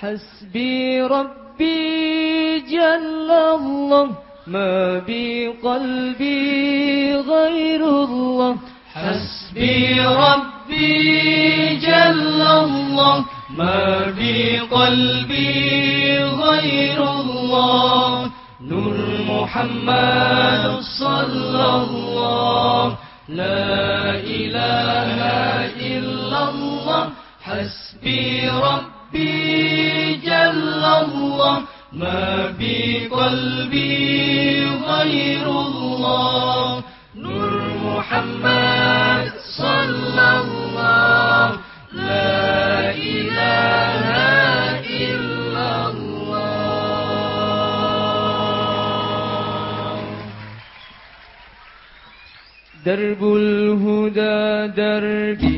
حسبي ربي جل الله ما بقلبي غير الله. حسبي ربي جل الله ما بقلبي غير الله. نور محمد صلى الله. لا إله إلا الله. حسبي ربي الله ما بقلبي غير الله. نور محمد صلى الله. لا إله إلا الله. درب الهدى دربي.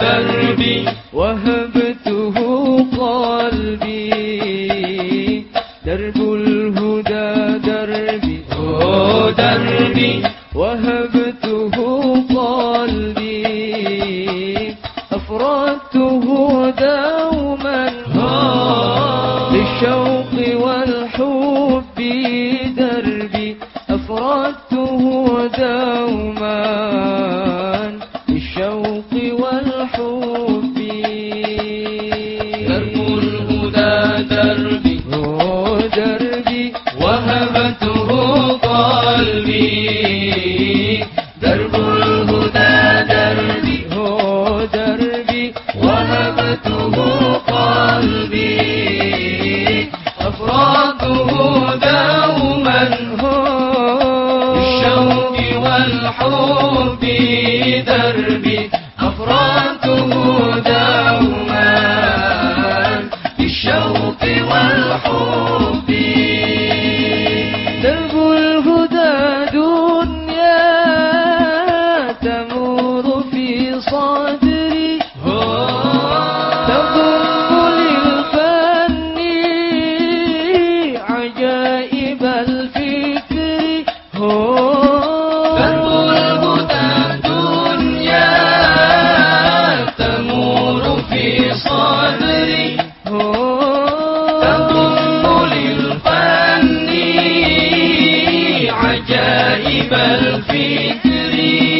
دربي. وهبته وهبته قلبي أفردته دوما بالشوق والحب دربي أفردته دوما بالشوق والحب. درب الهدى دربي. دربي وهبته قلبي. وهبته قلبي. أفراده دوما بالشوق والحب دربي. أفراده دوما بالشوق والحب عجائب الفكر أميرها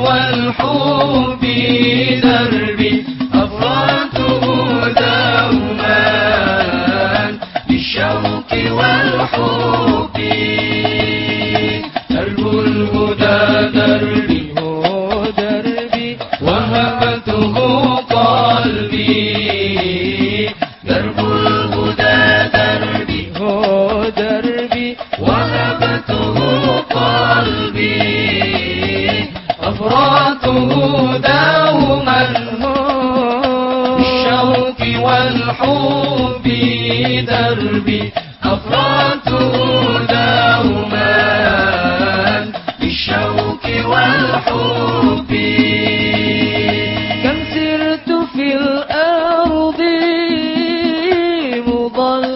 والحب والحب دربي أفراته دوما بالشوق والحب. كم سرت في الأرض مضلل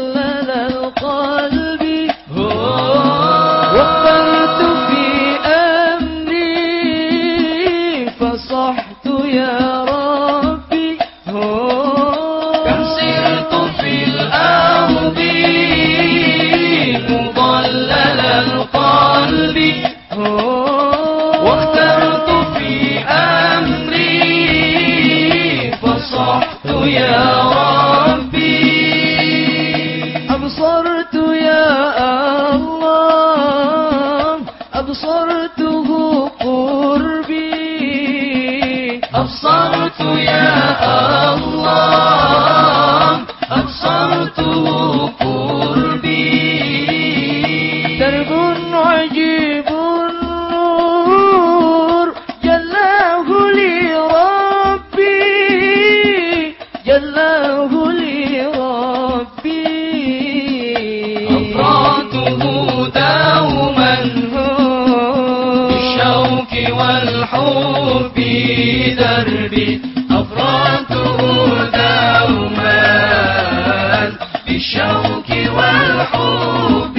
أبصرت يا الله أبصرته قربي. أبصرت يا والحب دربي أفرادته دوما بالشوق والحب.